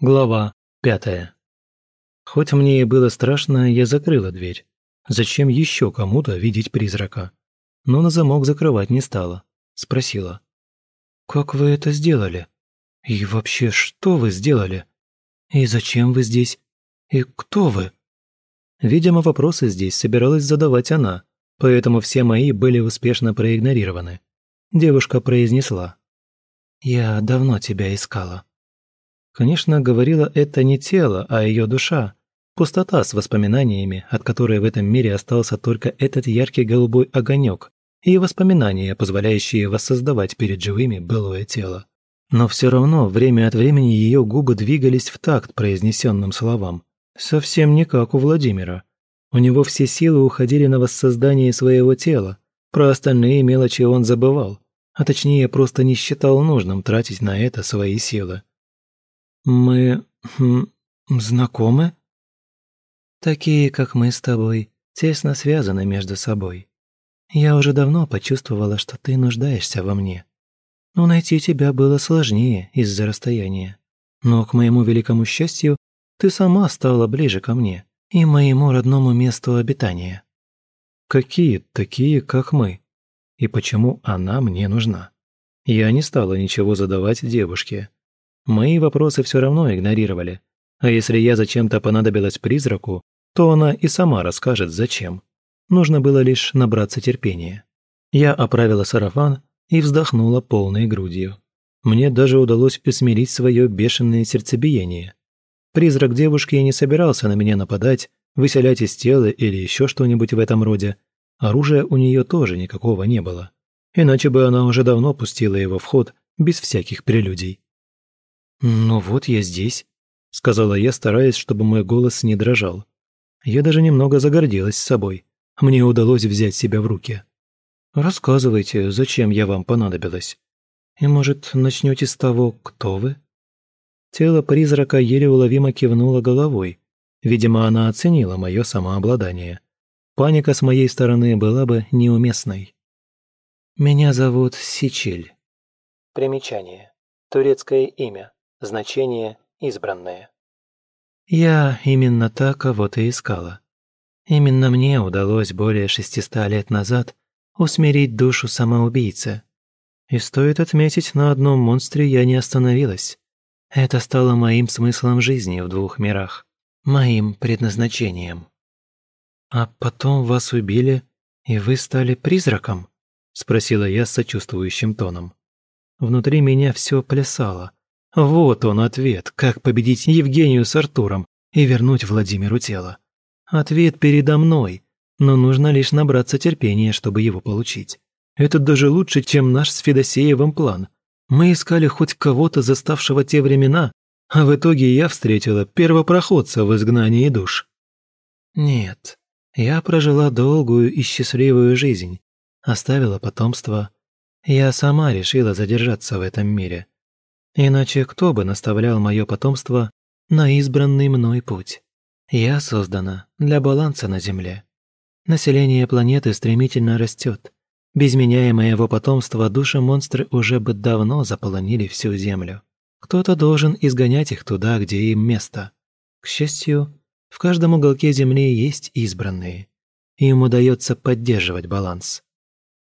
Глава пятая. Хоть мне и было страшно, я закрыла дверь. Зачем еще кому-то видеть призрака? Но на замок закрывать не стала. Спросила. «Как вы это сделали? И вообще, что вы сделали? И зачем вы здесь? И кто вы?» Видимо, вопросы здесь собиралась задавать она, поэтому все мои были успешно проигнорированы. Девушка произнесла. «Я давно тебя искала». Конечно, говорила это не тело, а ее душа. Пустота с воспоминаниями, от которой в этом мире остался только этот яркий голубой огонек, и воспоминания, позволяющие воссоздавать перед живыми былое тело. Но все равно время от времени ее губы двигались в такт произнесенным словам. Совсем не как у Владимира. У него все силы уходили на воссоздание своего тела. Про остальные мелочи он забывал, а точнее просто не считал нужным тратить на это свои силы. «Мы... Хм, знакомы?» «Такие, как мы с тобой, тесно связаны между собой. Я уже давно почувствовала, что ты нуждаешься во мне. Но найти тебя было сложнее из-за расстояния. Но, к моему великому счастью, ты сама стала ближе ко мне и моему родному месту обитания». «Какие такие, как мы? И почему она мне нужна?» Я не стала ничего задавать девушке, Мои вопросы все равно игнорировали. А если я зачем-то понадобилась призраку, то она и сама расскажет, зачем. Нужно было лишь набраться терпения. Я оправила сарафан и вздохнула полной грудью. Мне даже удалось усмирить свое бешеное сердцебиение. Призрак девушки не собирался на меня нападать, выселять из тела или еще что-нибудь в этом роде. Оружия у нее тоже никакого не было. Иначе бы она уже давно пустила его в ход без всяких прелюдий. «Ну вот я здесь», — сказала я, стараясь, чтобы мой голос не дрожал. Я даже немного загордилась собой. Мне удалось взять себя в руки. «Рассказывайте, зачем я вам понадобилась? И, может, начнете с того, кто вы?» Тело призрака еле уловимо кивнуло головой. Видимо, она оценила мое самообладание. Паника с моей стороны была бы неуместной. «Меня зовут Сичель». Примечание. Турецкое имя. Значение «избранное». Я именно так кого-то искала. Именно мне удалось более 600 лет назад усмирить душу самоубийцы. И стоит отметить, на одном монстре я не остановилась. Это стало моим смыслом жизни в двух мирах, моим предназначением. «А потом вас убили, и вы стали призраком?» – спросила я с сочувствующим тоном. Внутри меня все плясало, вот он ответ, как победить Евгению с Артуром и вернуть Владимиру тело. Ответ передо мной, но нужно лишь набраться терпения, чтобы его получить. Это даже лучше, чем наш с Федосеевым план. Мы искали хоть кого-то, заставшего те времена, а в итоге я встретила первопроходца в изгнании душ. Нет, я прожила долгую и счастливую жизнь, оставила потомство. Я сама решила задержаться в этом мире. Иначе кто бы наставлял мое потомство на избранный мной путь? Я создана для баланса на Земле. Население планеты стремительно растет. Без меня и моего потомства души-монстры уже бы давно заполонили всю Землю. Кто-то должен изгонять их туда, где им место. К счастью, в каждом уголке Земли есть избранные. Им удается поддерживать баланс.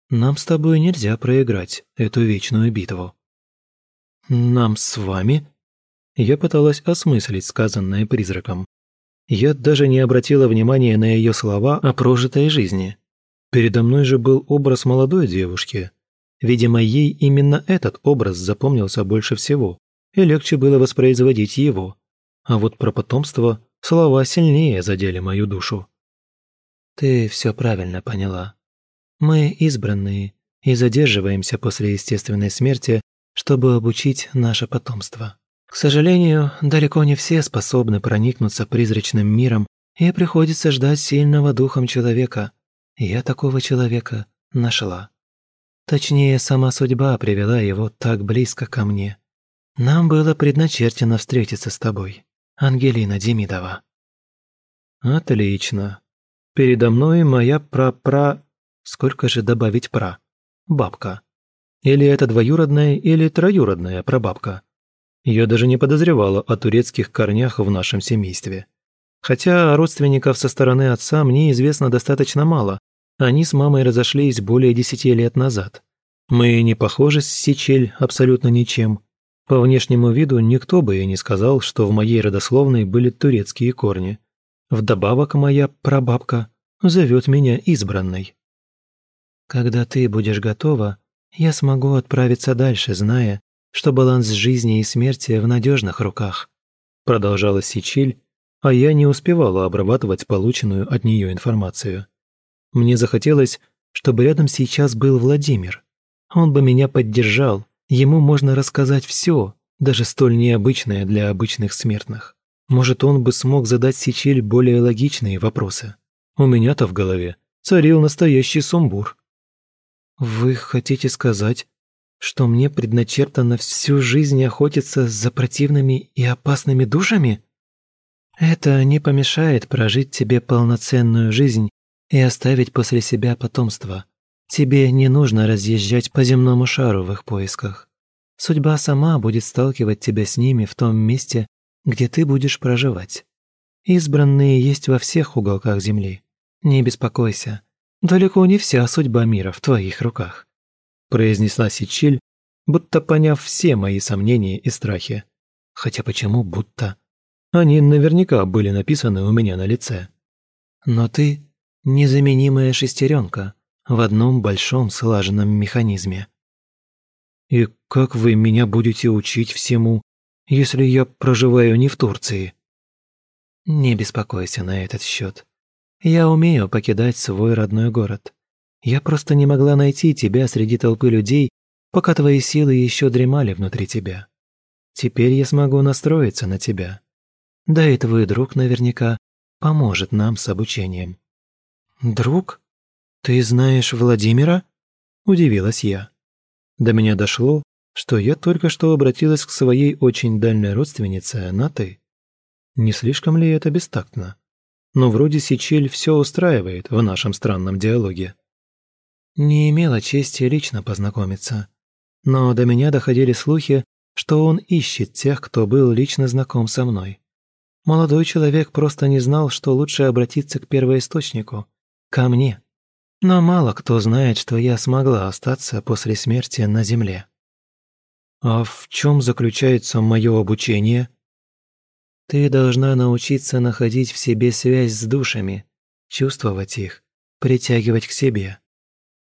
Нам с тобой нельзя проиграть эту вечную битву. «Нам с вами?» Я пыталась осмыслить сказанное призраком. Я даже не обратила внимания на ее слова о прожитой жизни. Передо мной же был образ молодой девушки. Видимо, ей именно этот образ запомнился больше всего, и легче было воспроизводить его. А вот про потомство слова сильнее задели мою душу. «Ты все правильно поняла. Мы избранные и задерживаемся после естественной смерти чтобы обучить наше потомство. К сожалению, далеко не все способны проникнуться призрачным миром, и приходится ждать сильного духом человека. Я такого человека нашла. Точнее, сама судьба привела его так близко ко мне. Нам было предначертано встретиться с тобой, Ангелина Демидова. Отлично. Передо мной моя пра-пра... Сколько же добавить пра? Бабка. Или это двоюродная или троюродная прабабка? Я даже не подозревала о турецких корнях в нашем семействе. Хотя родственников со стороны отца мне известно достаточно мало. Они с мамой разошлись более десяти лет назад. Мы не похожи с Сичель абсолютно ничем. По внешнему виду никто бы и не сказал, что в моей родословной были турецкие корни. Вдобавок моя прабабка зовет меня избранной. Когда ты будешь готова, я смогу отправиться дальше, зная, что баланс жизни и смерти в надежных руках. Продолжала Сичиль, а я не успевала обрабатывать полученную от нее информацию. Мне захотелось, чтобы рядом сейчас был Владимир. Он бы меня поддержал, ему можно рассказать все, даже столь необычное для обычных смертных. Может, он бы смог задать Сичиль более логичные вопросы. У меня-то в голове царил настоящий сумбур. «Вы хотите сказать, что мне предначертано всю жизнь охотиться за противными и опасными душами?» Это не помешает прожить тебе полноценную жизнь и оставить после себя потомство. Тебе не нужно разъезжать по земному шару в их поисках. Судьба сама будет сталкивать тебя с ними в том месте, где ты будешь проживать. Избранные есть во всех уголках земли. Не беспокойся, далеко не вся судьба мира в твоих руках», произнесла Сичиль, будто поняв все мои сомнения и страхи. Хотя почему будто? Они наверняка были написаны у меня на лице. Но ты – незаменимая шестеренка в одном большом слаженном механизме. И как вы меня будете учить всему, если я проживаю не в Турции? Не беспокойся на этот счет. Я умею покидать свой родной город. Я просто не могла найти тебя среди толпы людей, пока твои силы еще дремали внутри тебя. Теперь я смогу настроиться на тебя. Да и твой друг наверняка поможет нам с обучением». «Друг? Ты знаешь Владимира?» – удивилась я. До меня дошло, что я только что обратилась к своей очень дальней родственнице на «ты». Не слишком ли это бестактно? Но вроде Сичель все устраивает в нашем странном диалоге. Не имела чести лично познакомиться. Но до меня доходили слухи, что он ищет тех, кто был лично знаком со мной. Молодой человек просто не знал, что лучше обратиться к первоисточнику, ко мне. Но мало кто знает, что я смогла остаться после смерти на земле. А в чем заключается мое обучение? Ты должна научиться находить в себе связь с душами, чувствовать их, притягивать к себе.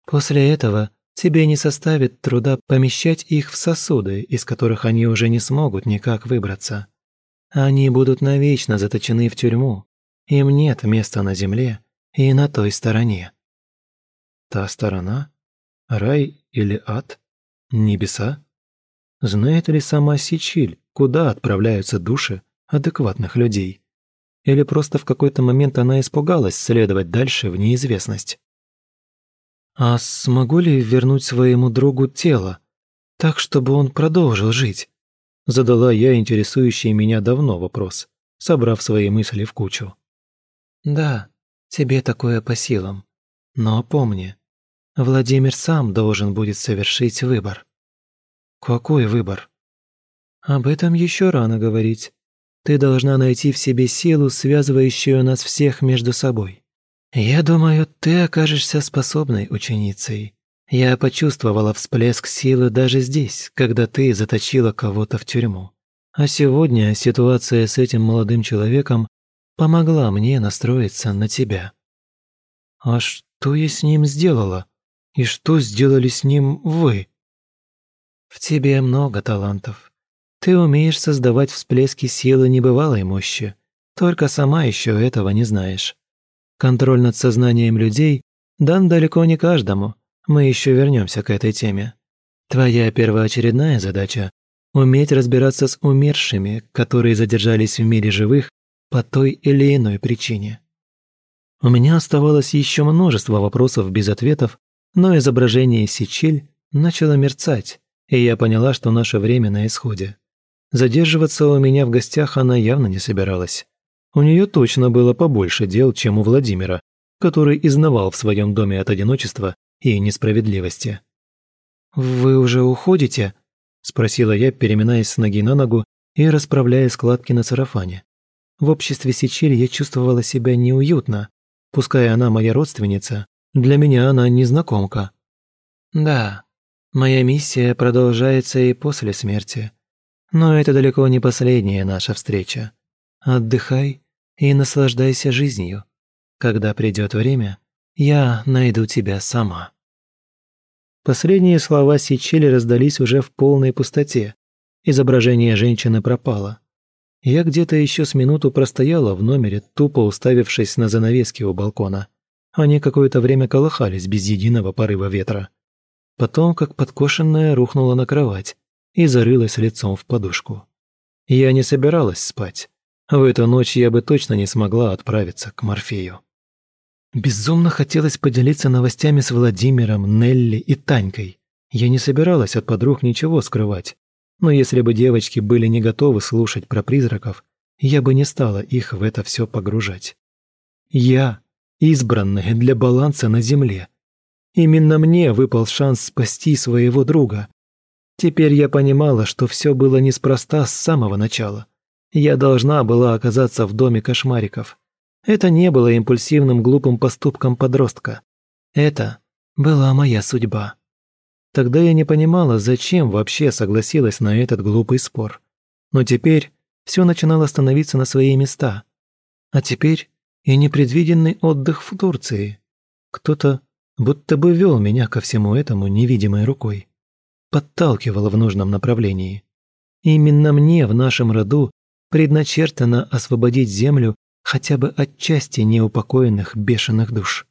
После этого тебе не составит труда помещать их в сосуды, из которых они уже не смогут никак выбраться. Они будут навечно заточены в тюрьму. Им нет места на земле и на той стороне. Та сторона? Рай или ад? Небеса? Знает ли сама Сичиль, куда отправляются души адекватных людей? Или просто в какой-то момент она испугалась следовать дальше в неизвестность? А смогу ли вернуть своему другу тело, так, чтобы он продолжил жить? Задала я интересующий меня давно вопрос, собрав свои мысли в кучу. «Да, тебе такое по силам. Но помни, Владимир сам должен будет совершить выбор». «Какой выбор?» «Об этом еще рано говорить. Ты должна найти в себе силу, связывающую нас всех между собой. Я думаю, ты окажешься способной ученицей. Я почувствовала всплеск силы даже здесь, когда ты заточила кого-то в тюрьму. А сегодня ситуация с этим молодым человеком помогла мне настроиться на тебя. А что я с ним сделала? И что сделали с ним вы? В тебе много талантов. Ты умеешь создавать всплески силы небывалой мощи, только сама еще этого не знаешь. Контроль над сознанием людей дан далеко не каждому – мы еще вернемся к этой теме. Твоя первоочередная задача – уметь разбираться с умершими, которые задержались в мире живых по той или иной причине. У меня оставалось еще множество вопросов без ответов, но изображение Сичиль начало мерцать, и я поняла, что наше время на исходе. Задерживаться у меня в гостях она явно не собиралась. У нее точно было побольше дел, чем у Владимира, который изнавал в своем доме от одиночества и несправедливости. «Вы уже уходите?» – спросила я, переминаясь с ноги на ногу и расправляя складки на сарафане. В обществе Сичиль я чувствовала себя неуютно. Пускай она моя родственница, для меня она незнакомка. Да, моя миссия продолжается и после смерти. Но это далеко не последняя наша встреча. Отдыхай и наслаждайся жизнью. Когда придет время, я найду тебя сама. Последние слова Сичили раздались уже в полной пустоте. Изображение женщины пропало. Я где-то еще с минуту простояла в номере, тупо уставившись на занавески у балкона. Они какое-то время колыхались без единого порыва ветра. Потом, как подкошенная, рухнула на кровать и зарылась лицом в подушку. Я не собиралась спать. В эту ночь я бы точно не смогла отправиться к Морфею. Безумно хотелось поделиться новостями с Владимиром, Нелли и Танькой. Я не собиралась от подруг ничего скрывать. Но если бы девочки были не готовы слушать про призраков, я бы не стала их в это все погружать. Я – избранная для баланса на земле. Именно мне выпал шанс спасти своего друга. Теперь я понимала, что все было неспроста с самого начала. Я должна была оказаться в доме кошмариков. Это не было импульсивным глупым поступком подростка. Это была моя судьба. Тогда я не понимала, зачем вообще согласилась на этот глупый спор. Но теперь все начинало становиться на свои места. А теперь и непредвиденный отдых в Турции. Кто-то будто бы вел меня ко всему этому невидимой рукой. Подталкивал в нужном направлении. Именно мне в нашем роду предначертано освободить землю хотя бы отчасти неупокоенных бешеных душ.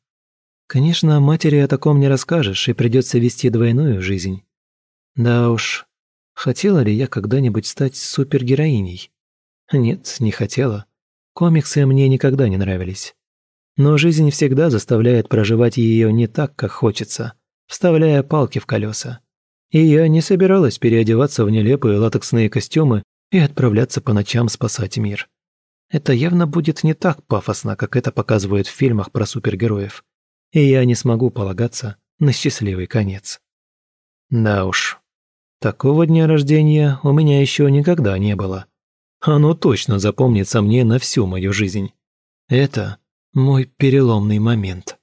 Конечно, матери о таком не расскажешь, и придется вести двойную жизнь. Да уж, хотела ли я когда-нибудь стать супергероиней? Нет, не хотела. Комиксы мне никогда не нравились. Но жизнь всегда заставляет проживать ее не так, как хочется, вставляя палки в колеса. И я не собиралась переодеваться в нелепые латексные костюмы и отправляться по ночам спасать мир. Это явно будет не так пафосно, как это показывают в фильмах про супергероев и я не смогу полагаться на счастливый конец. Да уж, такого дня рождения у меня еще никогда не было. Оно точно запомнится мне на всю мою жизнь. Это мой переломный момент.